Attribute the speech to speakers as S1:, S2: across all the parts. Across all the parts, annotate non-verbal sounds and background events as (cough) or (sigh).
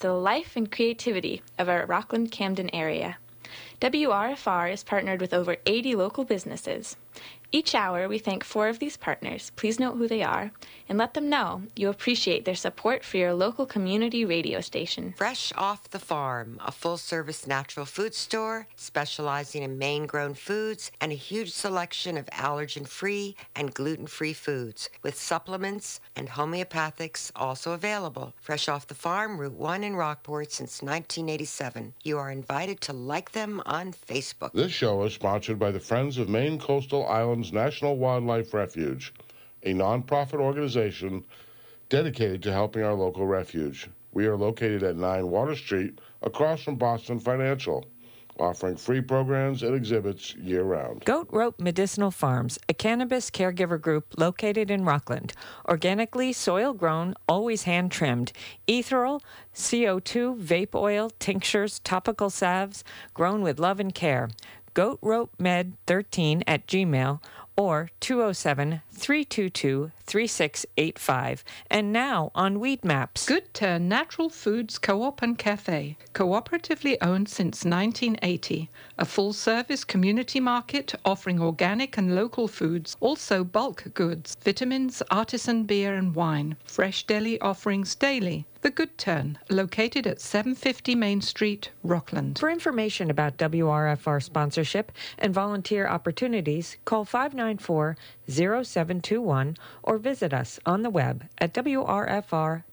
S1: the life and creativity of our Rockland Camden area. WRFR is partnered with over 80 local businesses. Each hour, we thank four of these partners. Please note who they are and let them know you appreciate their support for your local community radio station.
S2: Fresh Off the Farm, a full service natural food store specializing in Maine grown foods and a huge selection of allergen free and gluten free foods, with supplements and homeopathics also available. Fresh Off the Farm, Route 1 in Rockport since 1987. You are invited to like them on Facebook.
S3: This show is sponsored by the Friends of Maine Coastal National Wildlife Refuge, a nonprofit organization dedicated to helping our local refuge. We are located at 9 Water Street, across from Boston Financial, offering free programs and exhibits year round.
S4: Goat Rope Medicinal Farms, a cannabis caregiver group located in Rockland. Organically soil grown, always hand trimmed. Ethereal, CO2, vape oil, tinctures, topical salves, grown with love and care Goat Rope Med 13 at gmail or 207 322 3685. And now on Weed Maps.
S5: Good Turn Natural Foods Co op and Cafe. Cooperatively owned since 1980. A full service community market offering organic and local foods, also bulk goods, vitamins, artisan beer and wine. Fresh deli offerings daily. The Good Turn, located at 750 Main Street, Rockland.
S4: For information about WRFR sponsorship and volunteer opportunities, call 594 0721 or visit us on the web at wrfr.org.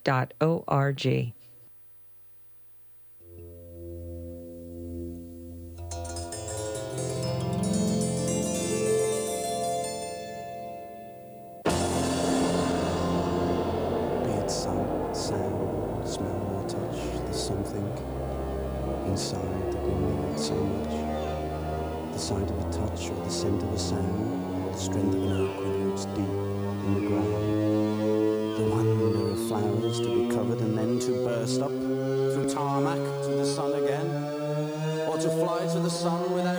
S6: Inside that we need so much. The sight of a touch or the scent of a sound, the strength of an oak with roots deep in the ground. The wonder of flowers to be covered and then to burst up through tarmac to the sun again, or to fly to the sun without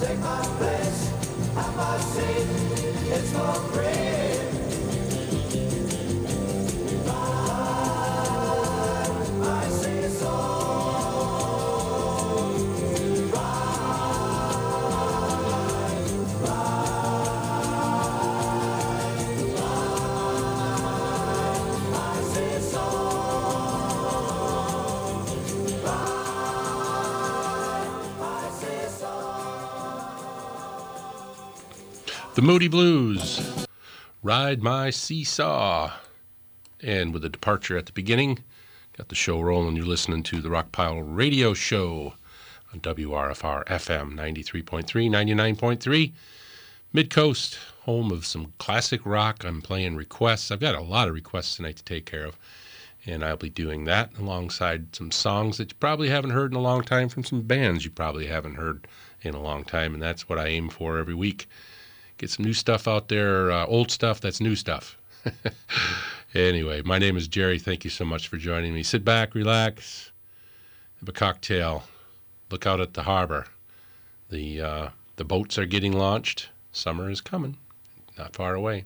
S7: take my place, have my seat, it's for free. The
S8: Moody Blues, Ride My Seesaw. And with a departure at the beginning, got the show rolling. You're listening to the Rockpile Radio Show on WRFR FM 93.3, 99.3. Mid Coast, home of some classic rock. I'm playing requests. I've got a lot of requests tonight to take care of, and I'll be doing that alongside some songs that you probably haven't heard in a long time from some bands you probably haven't heard in a long time, and that's what I aim for every week. Get some new stuff out there, uh, old stuff that's new stuff. (laughs) anyway, my name is Jerry. Thank you so much for joining me. Sit back, relax, have a cocktail, look out at the harbor. The, uh, the boats are getting launched. Summer is coming, not far away.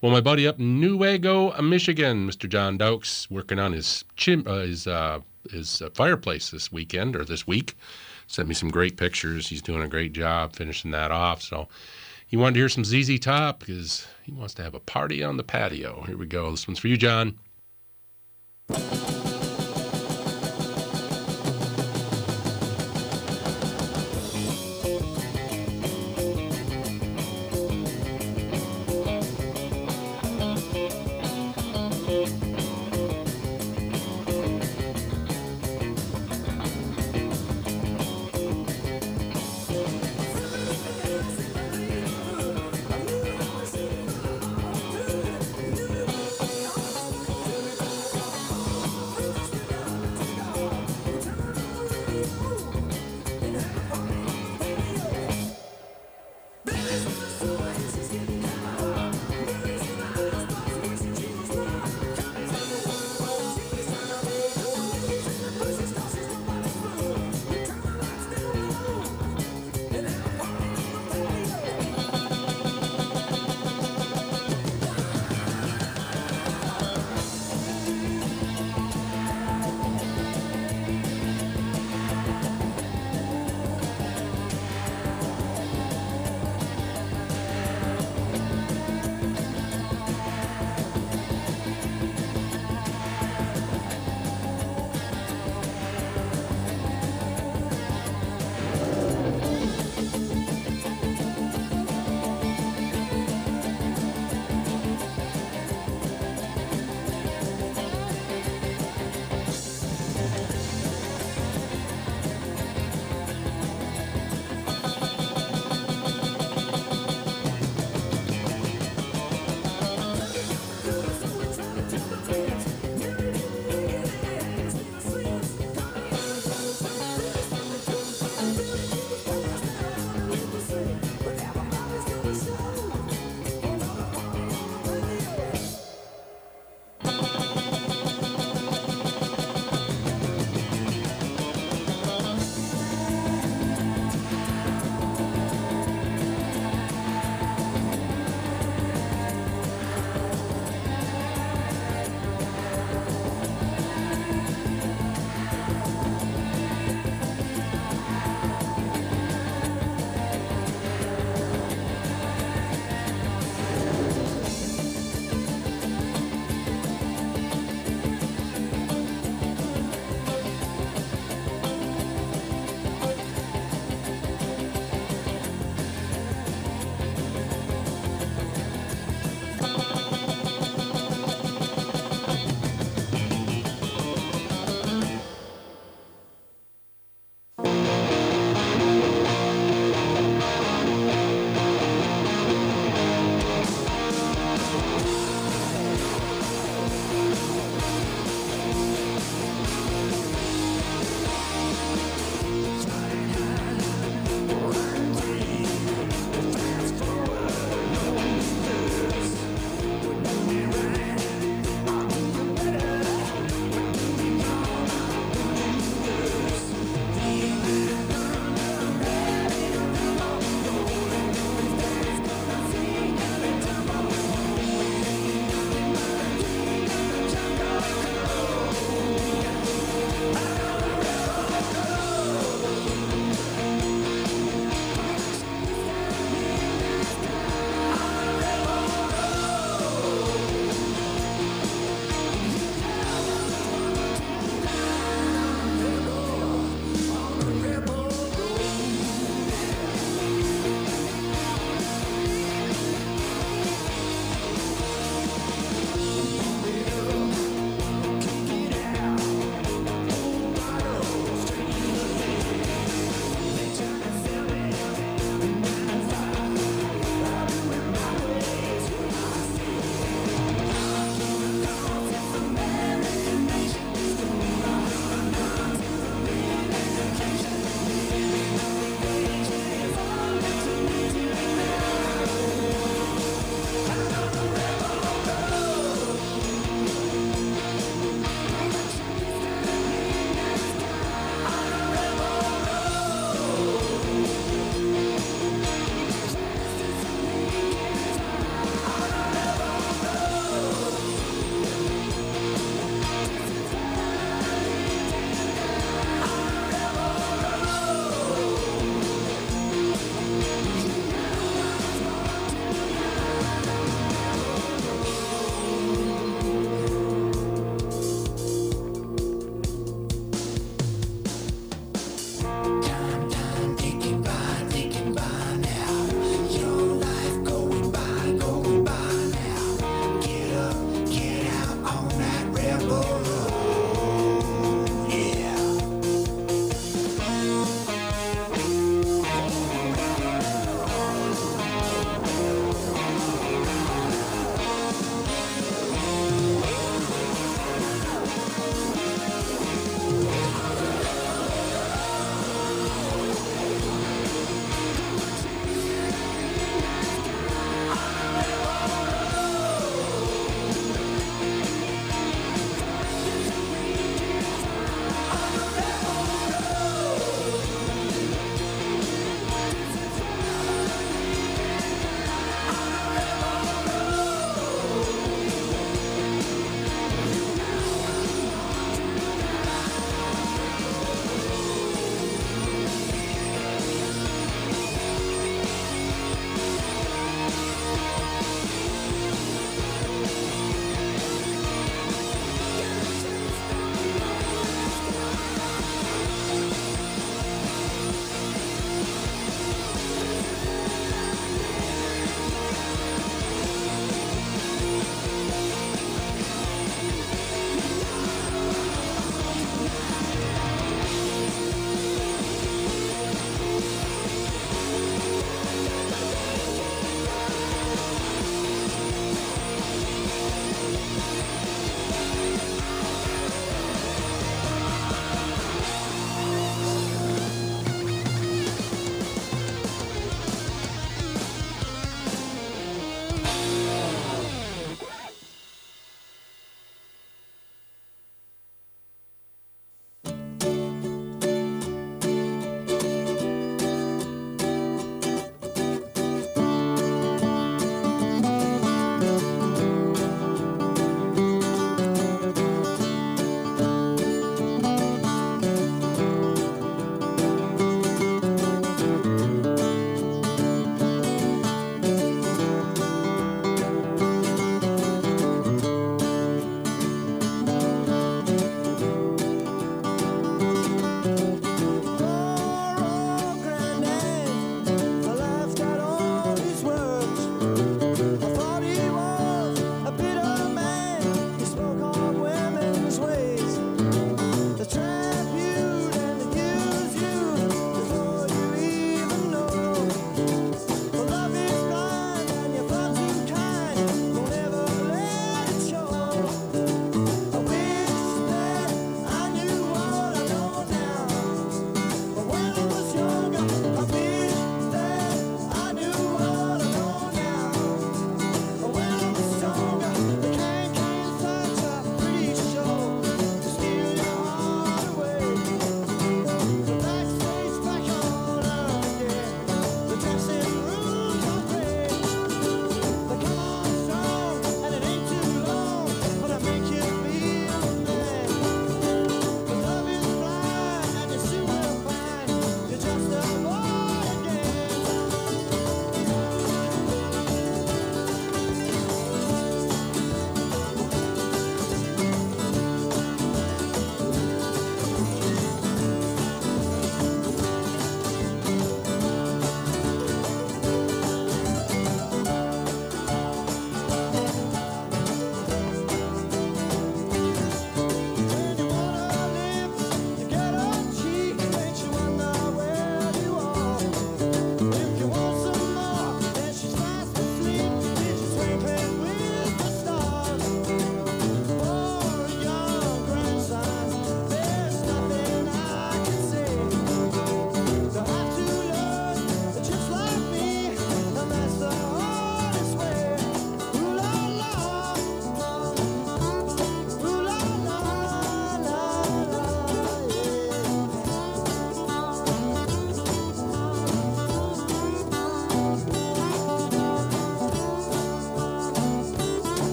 S8: Well, my buddy up in Newaygo, Michigan, Mr. John Doakes, working on his chim- uh, his uh, his uh, fireplace this weekend or this week. Sent me some great pictures. He's doing a great job finishing that off. So he wanted to hear some ZZ Top because he wants to have a party on the patio. Here we go. This one's for you, John.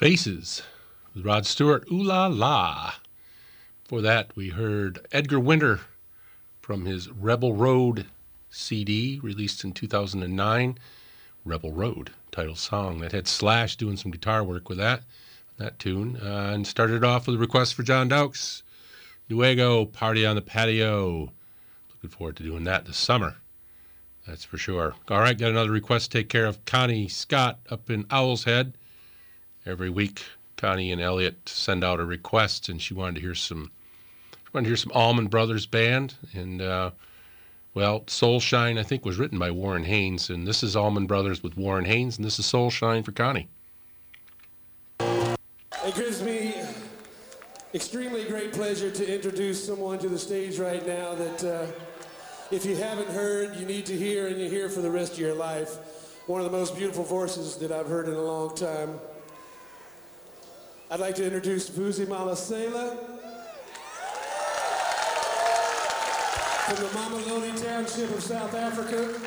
S8: Faces with Rod Stewart, Ooh La La. For that, we heard Edgar Winter from his Rebel Road CD released in 2009. Rebel Road, title song that had Slash doing some guitar work with that that tune, uh, and started off with a request for John Doakes, Newaygo Party on the Patio. Looking forward to doing that this summer. That's for sure. All right, got another request take care of Connie Scott up in Owl's Head. Every week, Connie and Elliot send out a request, and she wanted to hear some. She wanted to hear some Allman Brothers Band, and uh, well, Soul Shine I think was written by Warren Haynes, and this is Allman Brothers with Warren Haynes, and this is Soul Shine for Connie.
S9: It gives me extremely great pleasure to introduce someone to the stage right now that, uh, if you haven't heard, you need to hear and you hear for the rest of your life. One of the most beautiful voices that I've heard in a long time. I'd like to introduce Vusi Mahlasela from the Mamelodi Township of South Africa.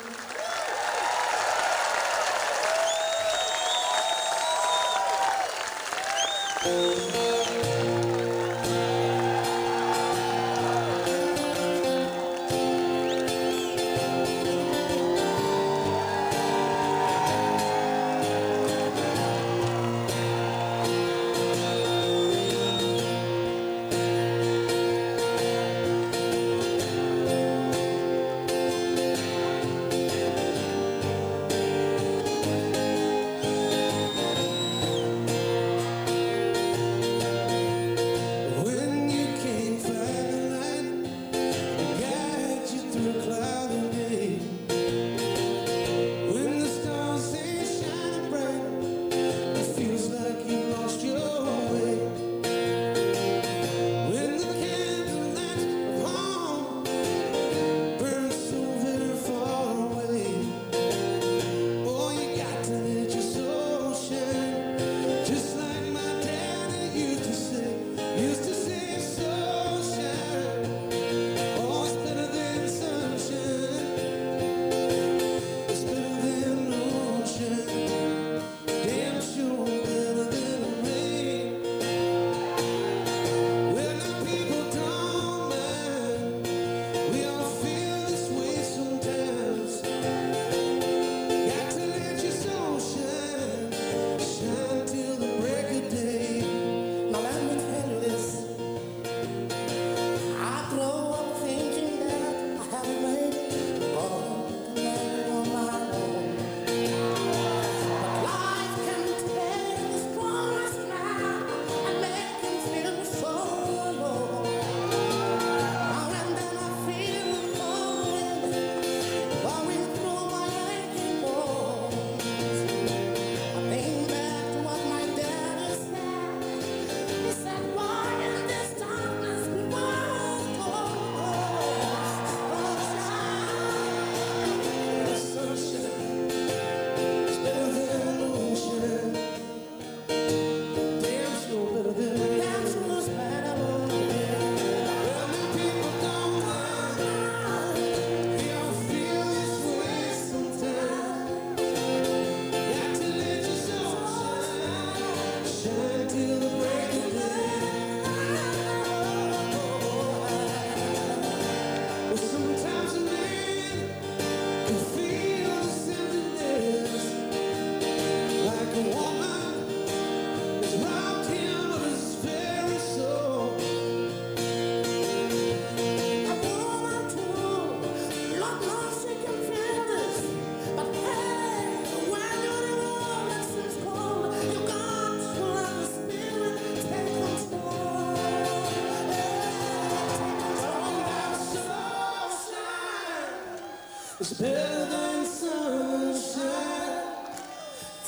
S9: It's better than sunshine.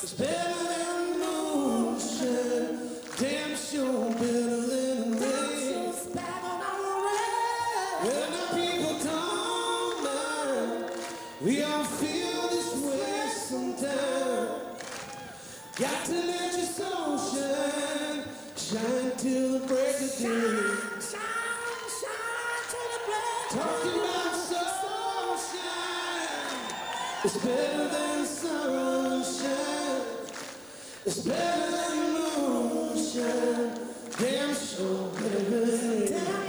S9: It's better than moonshine. Damn sure better than rain. When the people don't mind, we all feel this way sometimes. Got to let your soul shine, shine till the break of day. It's better than sunshine. It's better than moonshine. Damn sure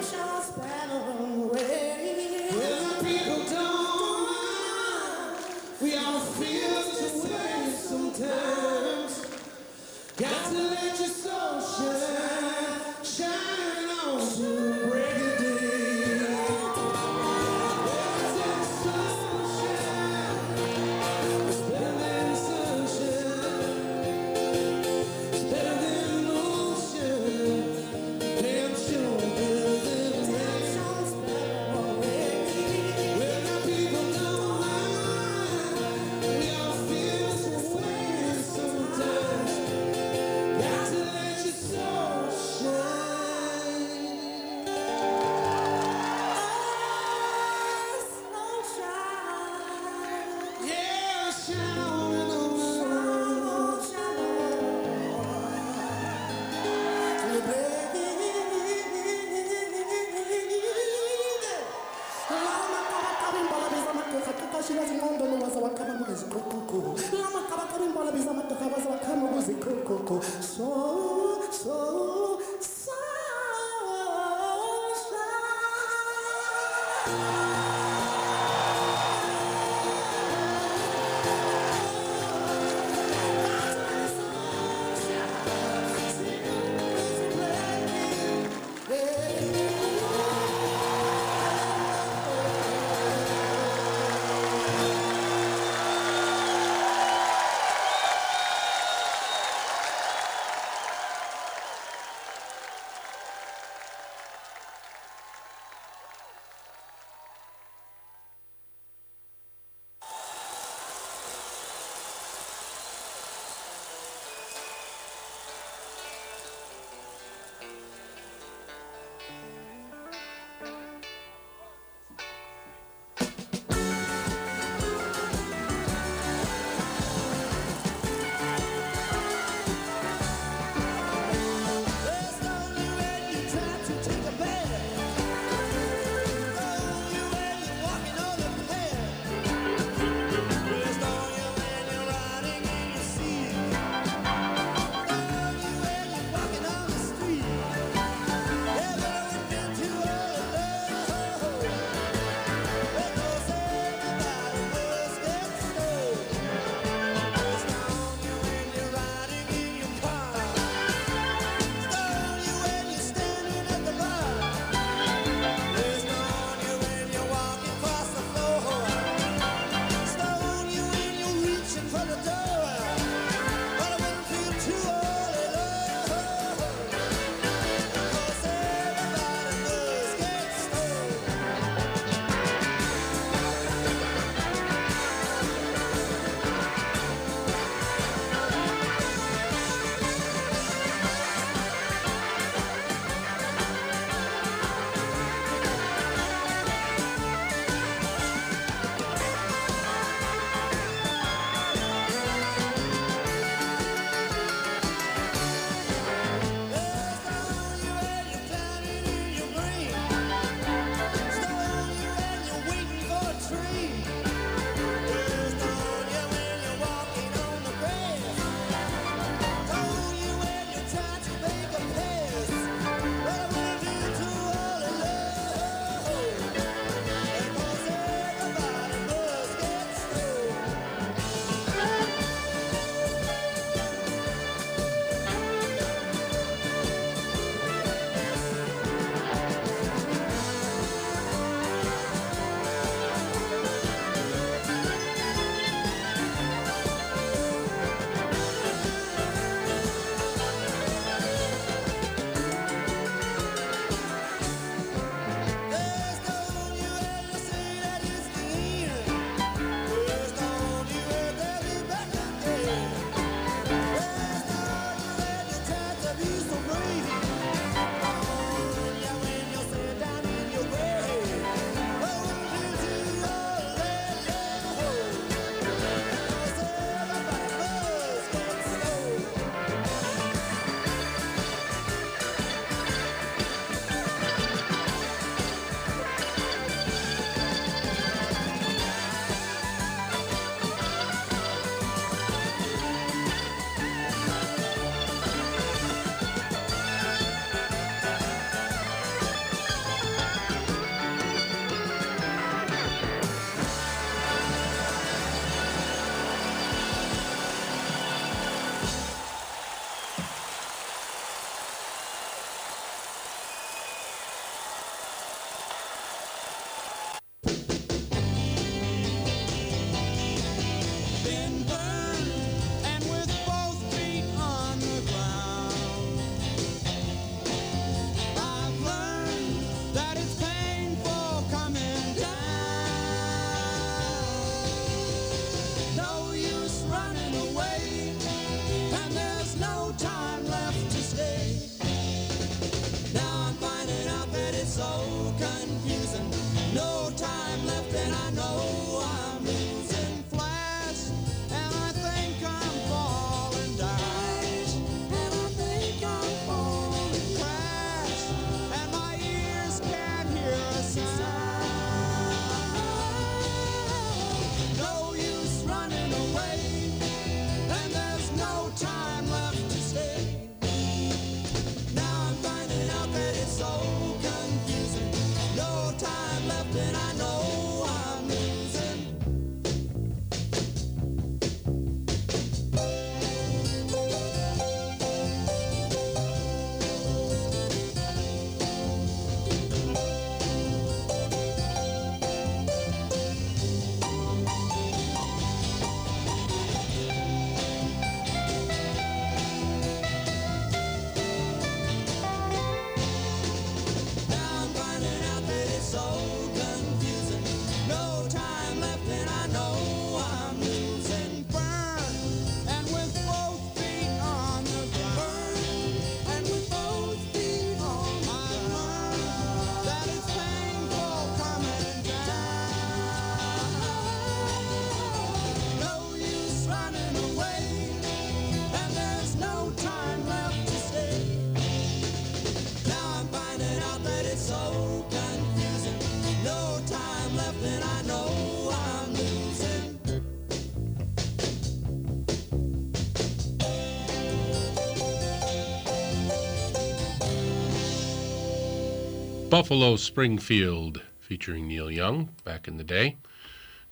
S8: Buffalo Springfield, featuring Neil Young back in the day.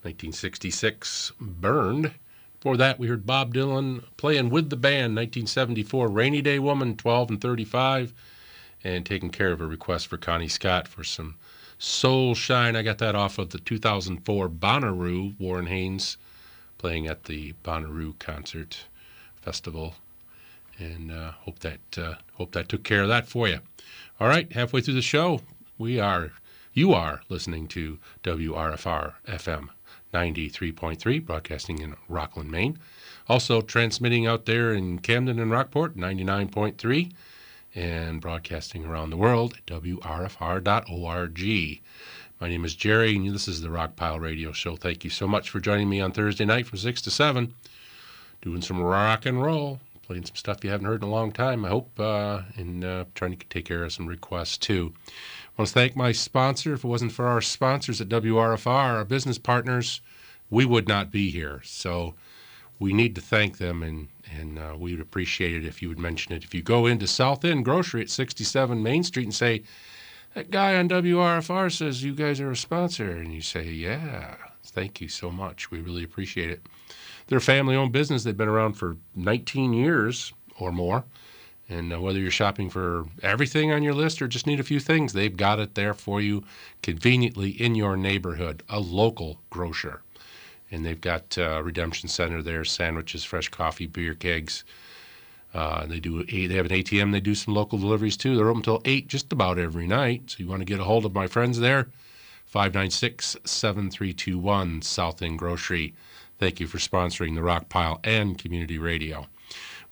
S8: 1966, Burned. Before that, we heard Bob Dylan playing with the band, 1974, Rainy Day Woman, 12 and 35, and taking care of a request for Connie Scott for some Soul Shine. I got that off of the 2004 Bonnaroo, Warren Haynes playing at the Bonnaroo Concert Festival. And uh, hope that uh, hope that took care of that for you. All right, halfway through the show, we are you are listening to WRFR FM 93.3, broadcasting in Rockland, Maine. Also transmitting out there in Camden and Rockport, 99.3, and broadcasting around the world at WRFR.org. My name is Jerry, and this is the Rockpile Radio Show. Thank you so much for joining me on Thursday night from 6 to 7, doing some rock and roll, playing some stuff you haven't heard in a long time, I hope, uh, and uh, trying to take care of some requests too. I want to thank my sponsor. If it wasn't for our sponsors at WRFR, our business partners, we would not be here. So we need to thank them, and, and uh, we would appreciate it if you would mention it. If you go into South End Grocery at 67 Main Street and say, that guy on WRFR says you guys are a sponsor, and you say, yeah, thank you so much. We really appreciate it. They're a family owned business. They've been around for 19 years or more. And uh, whether you're shopping for everything on your list or just need a few things, they've got it there for you conveniently in your neighborhood, a local grocer. And they've got uh, Redemption Center there, sandwiches, fresh coffee, beer kegs. Uh, they do they have an ATM. They do some local deliveries too. They're open until eight just about every night. So you want to get a hold of my friends there, 596-7321 South End Grocery. Thank you for sponsoring the Rock Pile and Community Radio.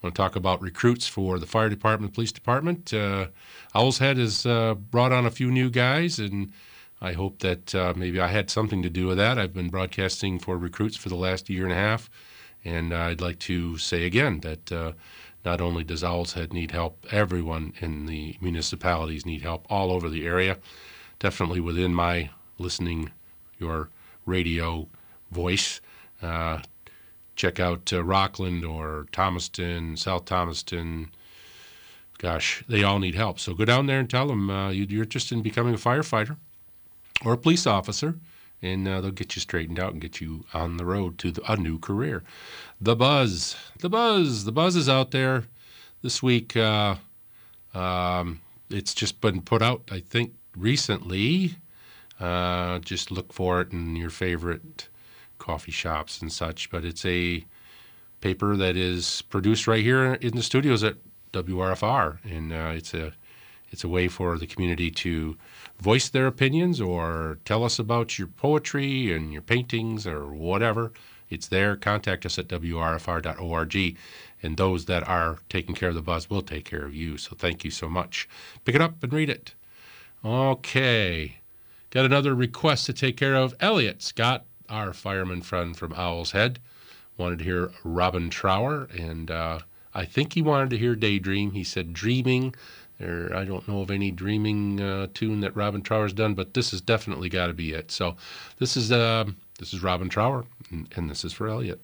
S8: Want to talk about recruits for the fire department, police department. Uh, Owl's Head has uh, brought on a few new guys, and I hope that uh, maybe I had something to do with that. I've been broadcasting for recruits for the last year and a half, and I'd like to say again that not only does Owl's Head need help, everyone in the municipalities need help all over the area. Definitely within my listening, your radio voice. Uh, check out uh, Rockland or Thomaston, South Thomaston. Gosh, they all need help. So go down there and tell them uh, you, you're interested in becoming a firefighter or a police officer, and uh, they'll get you straightened out and get you on the road to the, a new career. The buzz, the buzz, the buzz is out there this week. Um, it's just been put out, I think, recently. Just look for it in your favorite coffee shops and such. But it's a paper that is produced right here in the studios at WRFR, and uh, it's a it's a way for the community to voice their opinions or tell us about your poetry and your paintings or whatever. It's there. Contact us at wrfr.org, and those that are taking care of the buzz will take care of you. So thank you so much. Pick it up and read it. Okay. Got another request to take care of. Elliot Scott, our fireman friend from Owl's Head, wanted to hear Robin Trower, and uh, I think he wanted to hear Daydream. He said Dreaming. There, I don't know of any dreaming uh, tune that Robin Trower's done, but this has definitely got to be it. So, this is uh, this is Robin Trower, and, and this is for Elliot.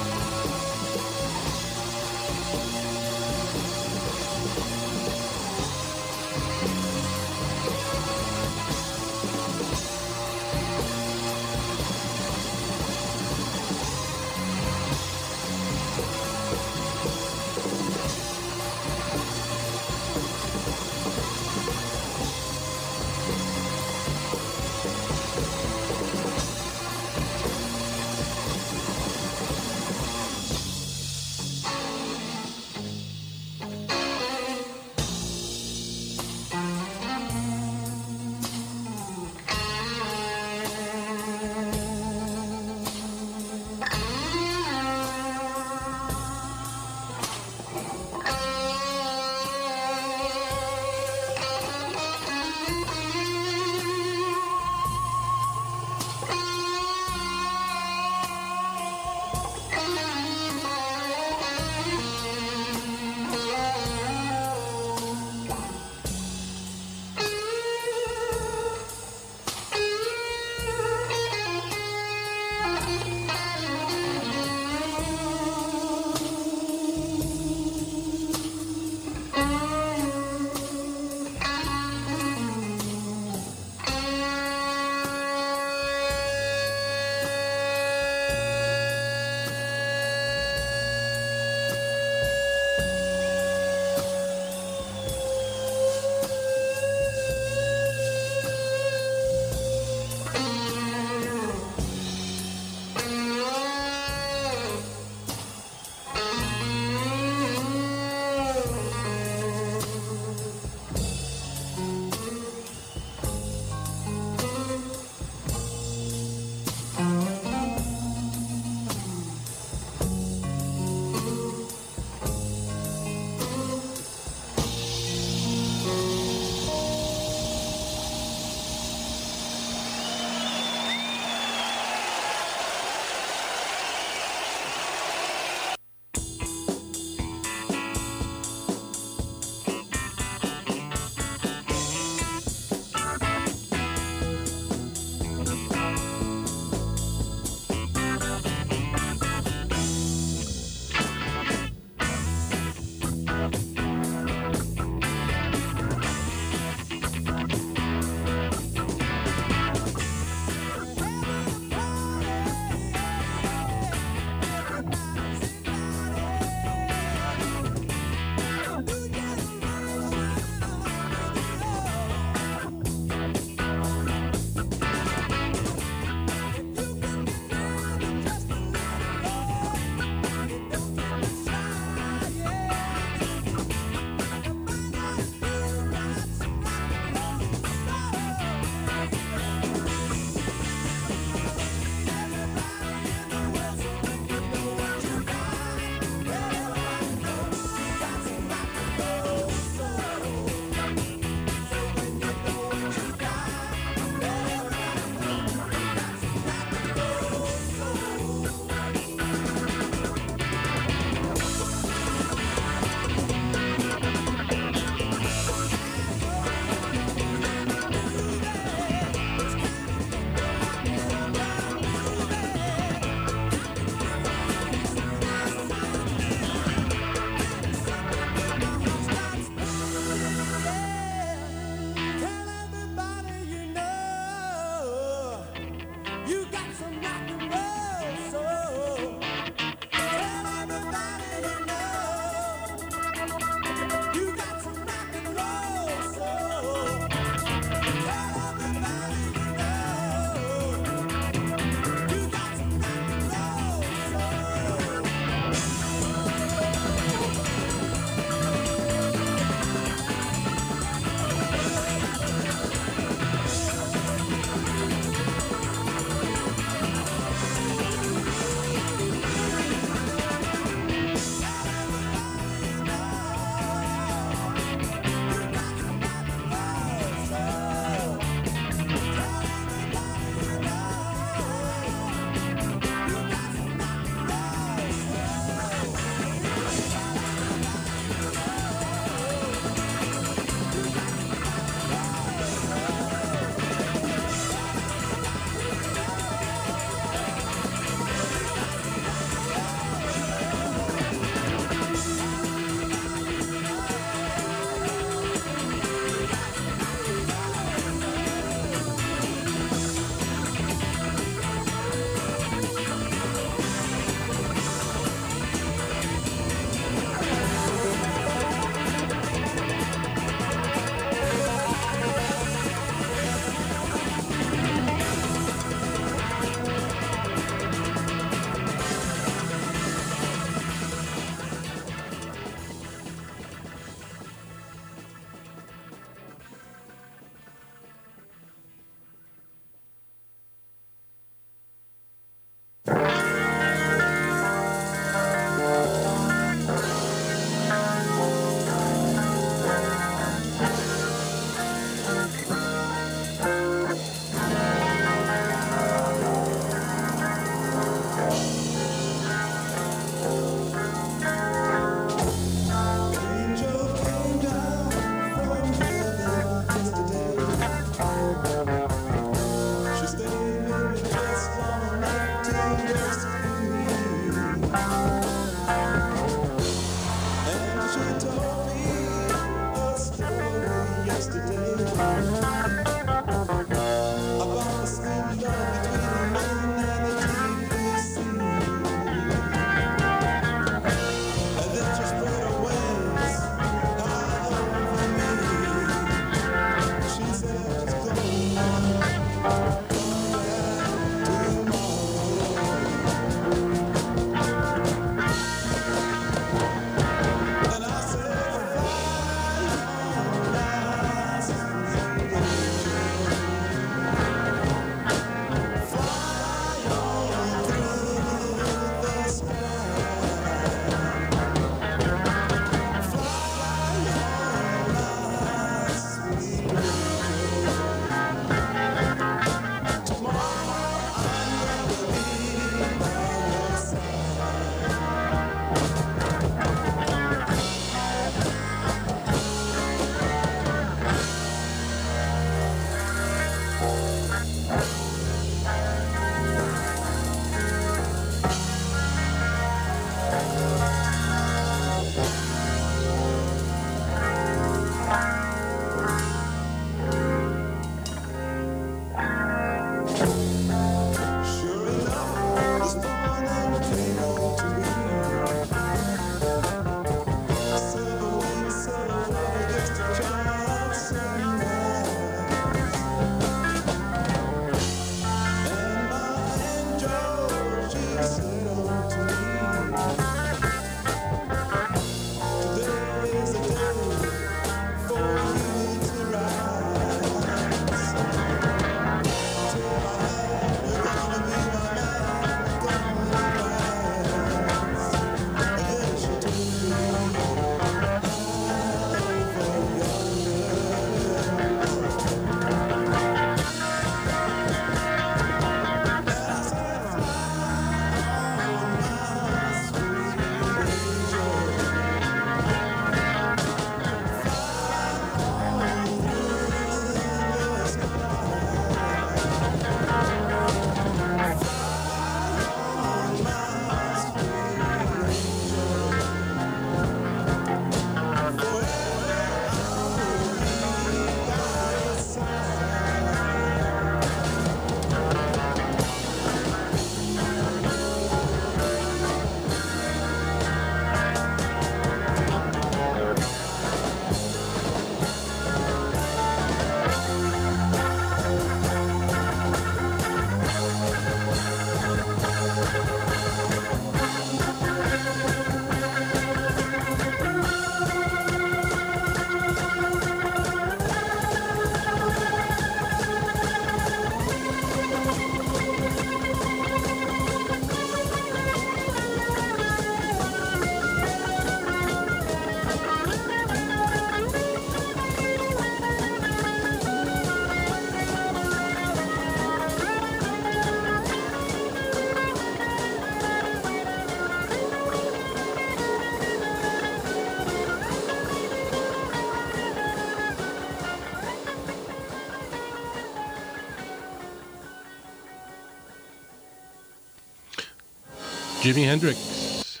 S8: Jimi Hendrix.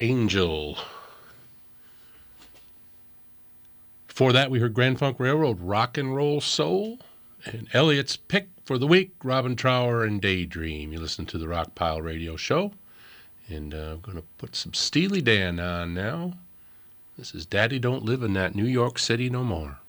S8: Angel. Before that, we heard Grand Funk Railroad, Rock and Roll Soul. And Elliot's pick for the week, Robin Trower and Daydream. You listen to the Rock Pile Radio Show. And uh, I'm going to put some Steely Dan on now. This is Daddy Don't Live in That New York City No More.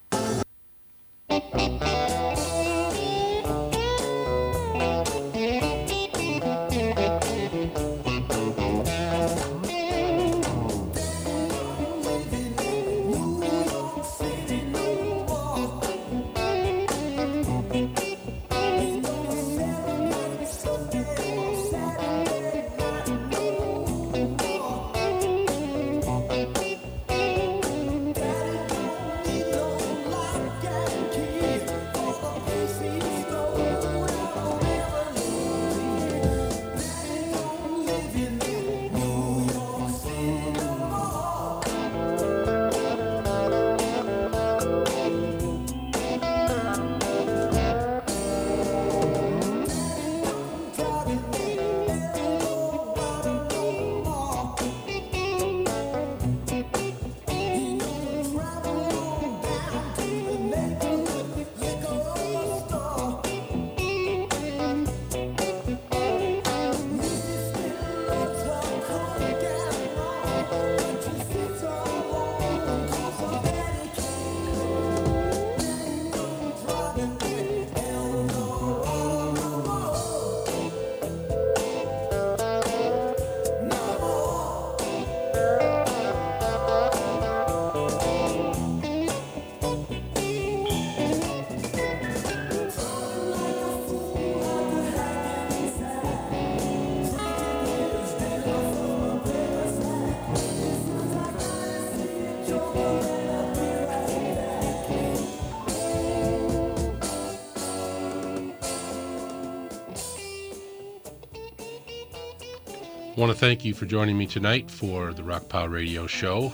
S8: Want to thank you for joining me tonight for the Rock Pile Radio Show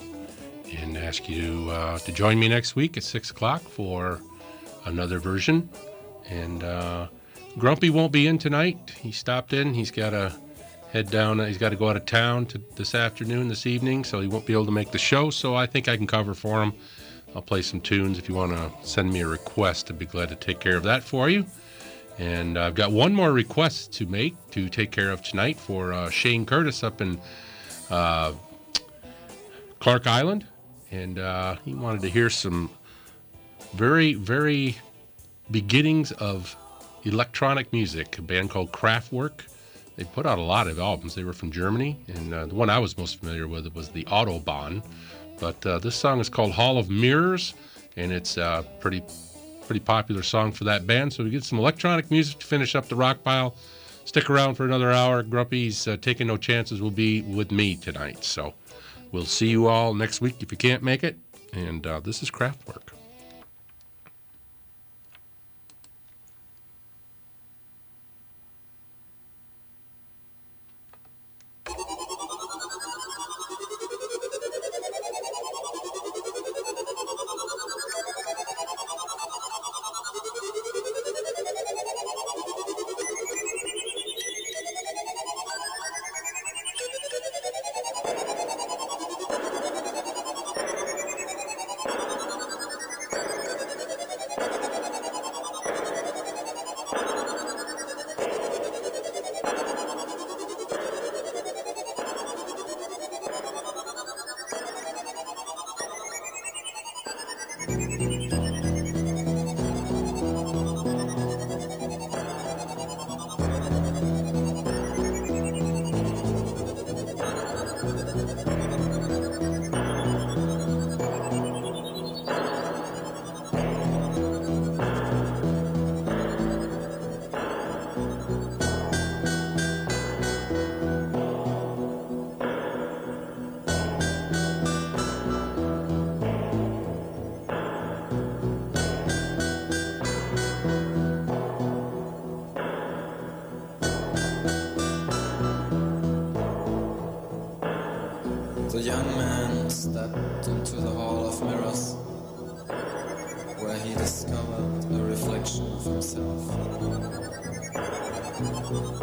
S8: and ask you uh, to join me next week at 6 o'clock for another version. And uh, Grumpy won't be in tonight. He stopped in. He's got to head down. He's got to go out of town to this afternoon, this evening, so he won't be able to make the show. So I think I can cover for him. I'll play some tunes. If you want to send me a request, I'd be glad to take care of that for you. And I've got one more request to make to take care of tonight for uh, Shane Curtis up in uh, Clark Island. And uh, he wanted to hear some very, very beginnings of electronic music, a band called Kraftwerk. They put out a lot of albums. They were from Germany. And the one I was most familiar with was the Autobahn. But this song is called Hall of Mirrors. And it's pretty pretty popular song for that band. So we get some electronic music to finish up the rock pile. Stick around for another hour. Grumpy's uh, taking no chances will be with me tonight. So we'll see you all next week if you can't make it. And uh, this is Kraftwerk.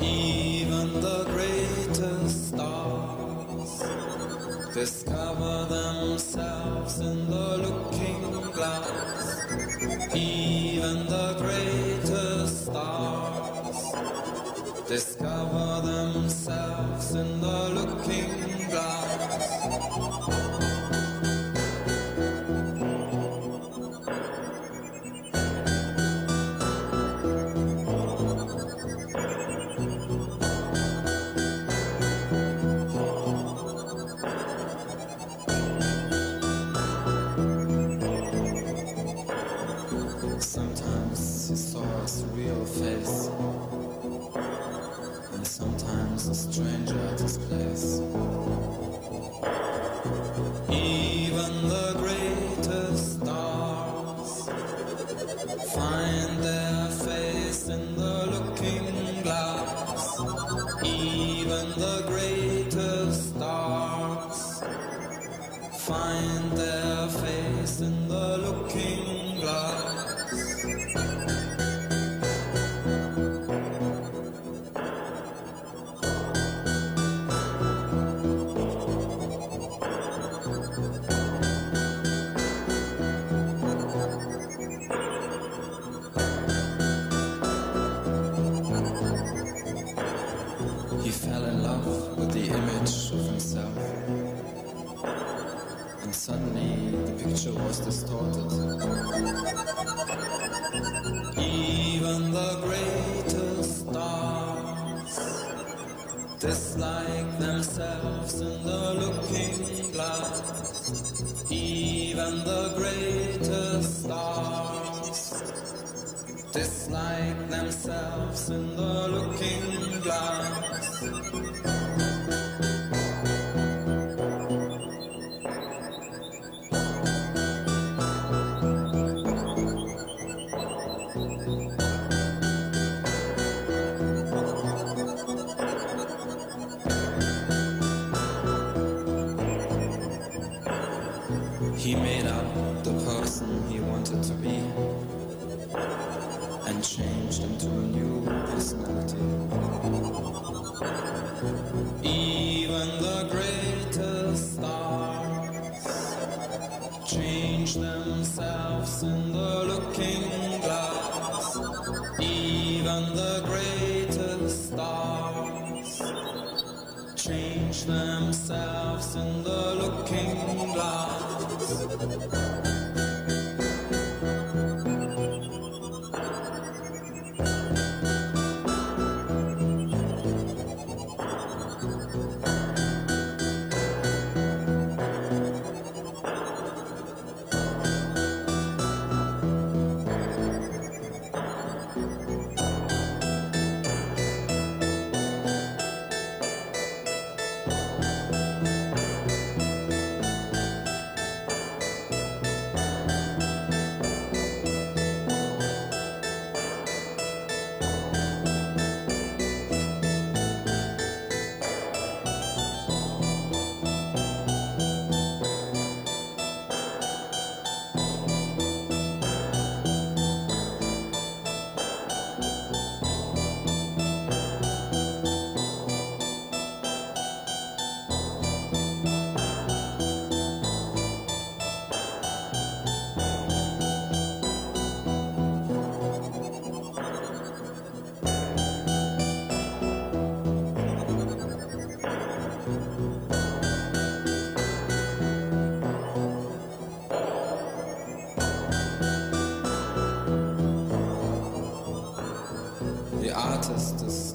S10: Even the greatest stars. This Even the greatest stars dislike themselves in the looking glass. artist is